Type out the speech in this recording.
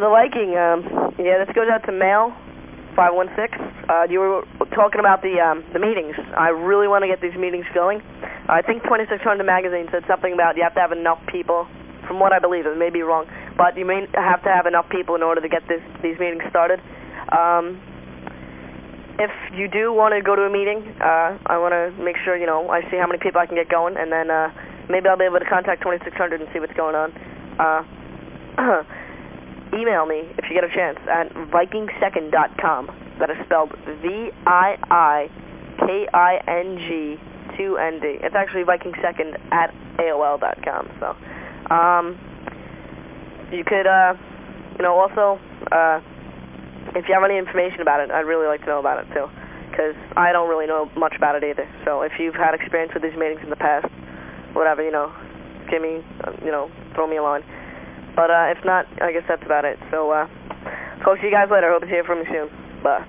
the Viking. Um, yeah, this goes out to Mail 516. Uh, you were talking about the um, the meetings. I really want to get these meetings going. I think 2600 Magazine said something about you have to have enough people, from what I believe. It may be wrong, but you may have to have enough people in order to get this, these meetings started. Um, if you do want to go to a meeting, uh, I want to make sure, you know, I see how many people I can get going, and then uh, maybe I'll be able to contact 2600 and see what's going on. Uh, email me if you get a chance at vikingsecond.com. That is spelled V-I-I-K-I-N-G-2-N-D. It's actually vikingsecond at AOL.com. So, um, you could, uh, you know, also, uh, if you have any information about it, I'd really like to know about it too, because I don't really know much about it either. So if you've had experience with these meetings in the past, whatever, you know, give me, uh, you know, throw me a line. But uh, if not, I guess that's about it. So uh, talk to you guys later. Hope to hear from you soon. Bye.